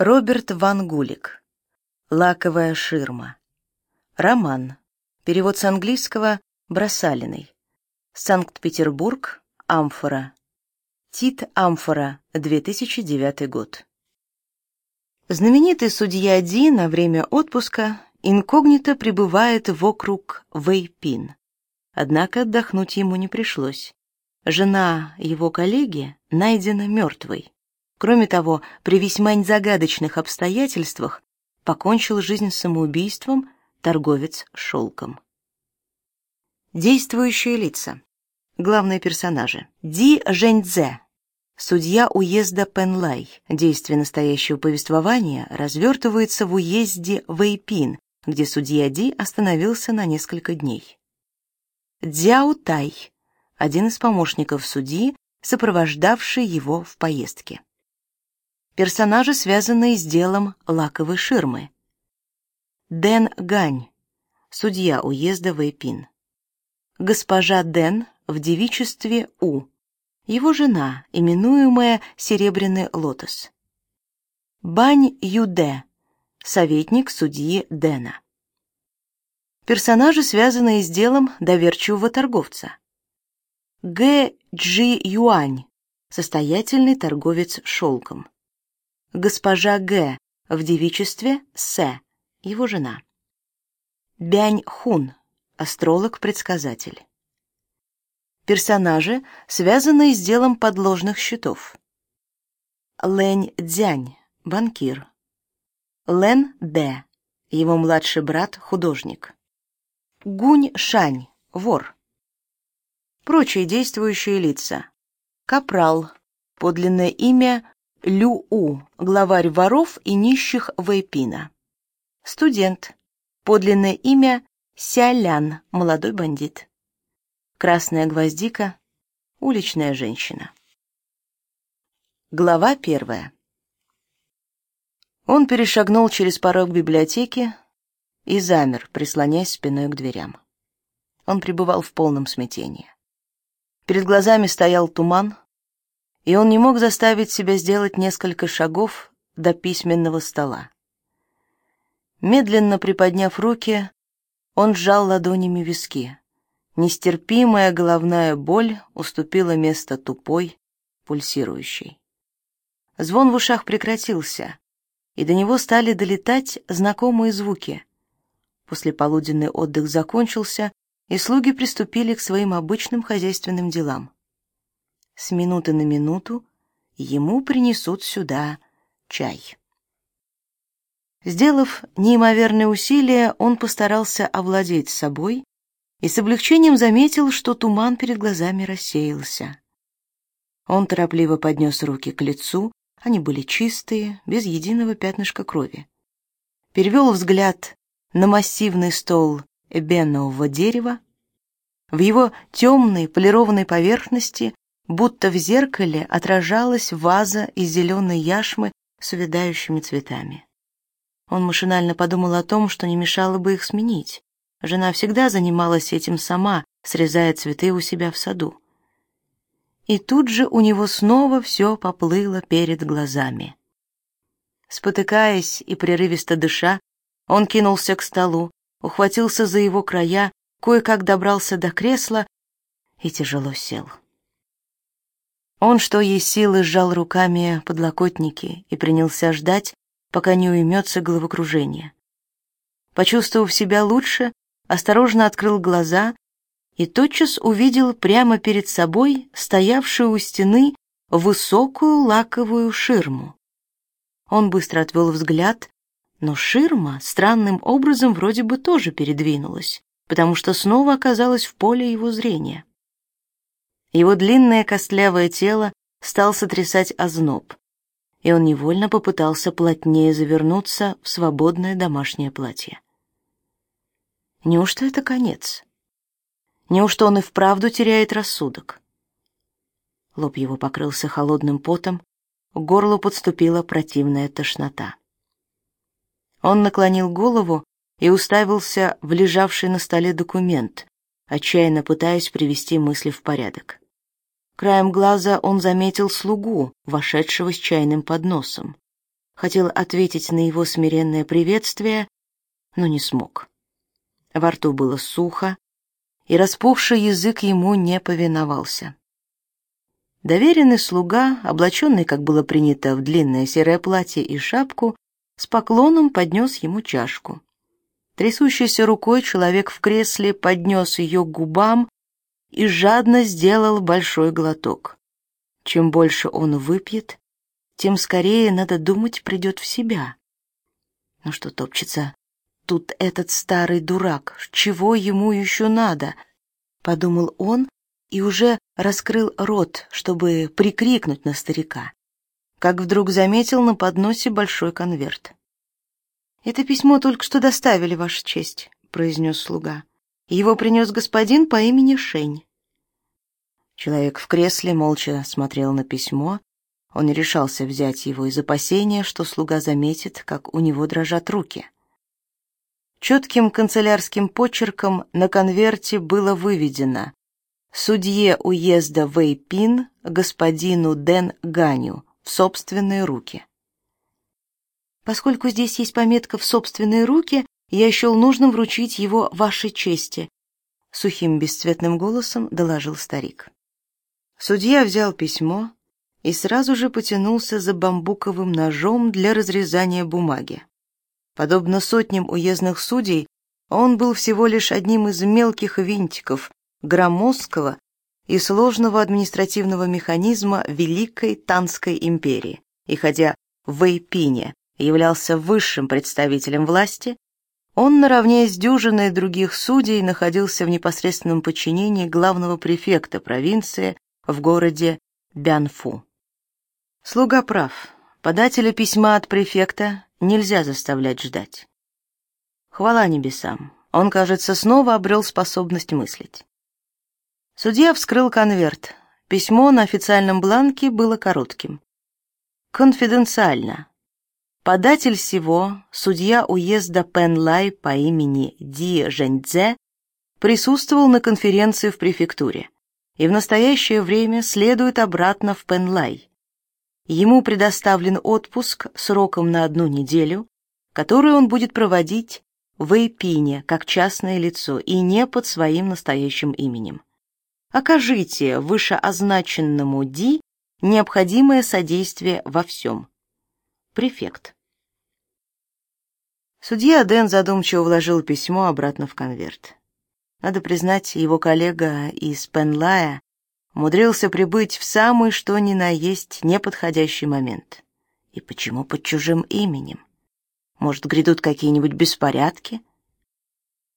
Роберт Ван Гулик. Лаковая ширма. Роман. Перевод с английского Бросалиной. Санкт-Петербург. Амфора. Тит Амфора. 2009 год. Знаменитый судья Ди на время отпуска инкогнито пребывает вокруг Вэйпин. Однако отдохнуть ему не пришлось. Жена его коллеги найдена мертвой. Кроме того, при весьма загадочных обстоятельствах покончил жизнь самоубийством торговец шелком. Действующие лица. Главные персонажи. Ди Жэньцзе, судья уезда Пенлай. Действие настоящего повествования развертывается в уезде Вэйпин, где судья Ди остановился на несколько дней. Дзяо Тай, один из помощников судьи, сопровождавший его в поездке персонажи, связанные с делом лаковой ширмы. Дэн Гань, судья уезда Вэйпин. Госпожа Дэн в девичестве У, его жена, именуемая Серебряный лотос. Бань Юде, советник судьи Дэна. Персонажи, связанные с делом доверчивого торговца. Г. Джи Юань, состоятельный торговец шелком госпожа Г. в девичестве С. его жена. Бянь Хун, астролог-предсказатель. Персонажи, связанные с делом подложных счетов. Лэнь Дзянь, банкир. Лэн Б, его младший брат, художник. Гунь Шань, вор. Прочие действующие лица. Капрал, подлинное имя Лю-У, главарь воров и нищих Вэйпина. Студент. Подлинное имя Сялян, молодой бандит. Красная гвоздика, уличная женщина. Глава первая. Он перешагнул через порог библиотеки и замер, прислоняясь спиной к дверям. Он пребывал в полном смятении. Перед глазами стоял туман, и он не мог заставить себя сделать несколько шагов до письменного стола. Медленно приподняв руки, он сжал ладонями виски. Нестерпимая головная боль уступила место тупой, пульсирующей. Звон в ушах прекратился, и до него стали долетать знакомые звуки. После полуденный отдых закончился, и слуги приступили к своим обычным хозяйственным делам с минуты на минуту ему принесут сюда чай. Сделав неимоверные усилия, он постарался овладеть собой и с облегчением заметил, что туман перед глазами рассеялся. Он торопливо поднес руки к лицу, они были чистые, без единого пятнышка крови. Перевел взгляд на массивный стол эбенового дерева. В его темной полированной поверхности будто в зеркале отражалась ваза из зеленой яшмы с увядающими цветами. Он машинально подумал о том, что не мешало бы их сменить. Жена всегда занималась этим сама, срезая цветы у себя в саду. И тут же у него снова все поплыло перед глазами. Спотыкаясь и прерывисто дыша, он кинулся к столу, ухватился за его края, кое-как добрался до кресла и тяжело сел. Он, что есть силы, сжал руками подлокотники и принялся ждать, пока не уймется головокружение. Почувствовав себя лучше, осторожно открыл глаза и тотчас увидел прямо перед собой стоявшую у стены высокую лаковую ширму. Он быстро отвел взгляд, но ширма странным образом вроде бы тоже передвинулась, потому что снова оказалась в поле его зрения. Его длинное костлявое тело стал сотрясать озноб, и он невольно попытался плотнее завернуться в свободное домашнее платье. Неужто это конец? Неужто он и вправду теряет рассудок? Лоб его покрылся холодным потом, к горлу подступила противная тошнота. Он наклонил голову и уставился в лежавший на столе документ, отчаянно пытаясь привести мысли в порядок. Краем глаза он заметил слугу, вошедшего с чайным подносом. хотел ответить на его смиренное приветствие, но не смог. Во рту было сухо, и распухший язык ему не повиновался. Доверенный слуга, облаченный, как было принято, в длинное серое платье и шапку, с поклоном поднес ему чашку. Трясущейся рукой человек в кресле поднес ее к губам и жадно сделал большой глоток. Чем больше он выпьет, тем скорее, надо думать, придет в себя. Ну что топчется? Тут этот старый дурак. Чего ему еще надо? Подумал он и уже раскрыл рот, чтобы прикрикнуть на старика. Как вдруг заметил на подносе большой конверт. «Это письмо только что доставили, Ваша честь», — произнес слуга. «Его принес господин по имени Шень». Человек в кресле молча смотрел на письмо. Он не решался взять его из опасения, что слуга заметит, как у него дрожат руки. Четким канцелярским почерком на конверте было выведено «Судье уезда Вэйпин господину Дэн Ганю в собственные руки». Поскольку здесь есть пометка «в собственные руки», я счел нужным вручить его вашей чести, сухим бесцветным голосом доложил старик. Судья взял письмо и сразу же потянулся за бамбуковым ножом для разрезания бумаги. Подобно сотням уездных судей, он был всего лишь одним из мелких винтиков громоздкого и сложного административного механизма Великой Танской империи, и хотя в Вэйпине являлся высшим представителем власти, он наравне с дюжиной других судей находился в непосредственном подчинении главного префекта провинции в городе Бянфу. Слуга прав. Подателя письма от префекта нельзя заставлять ждать. Хвала небесам. Он, кажется, снова обрел способность мыслить. Судья вскрыл конверт. Письмо на официальном бланке было коротким. Конфиденциально. Податель сего, судья уезда Пенлай по имени Ди Жэньцзе, присутствовал на конференции в префектуре и в настоящее время следует обратно в Пенлай. Ему предоставлен отпуск сроком на одну неделю, который он будет проводить в Эйпине как частное лицо и не под своим настоящим именем. Окажите вышеозначенному Ди необходимое содействие во всем. Префект. Судья Дэн задумчиво вложил письмо обратно в конверт. Надо признать, его коллега из Пенлая умудрился прибыть в самый что ни на есть неподходящий момент. И почему под чужим именем? Может, грядут какие-нибудь беспорядки?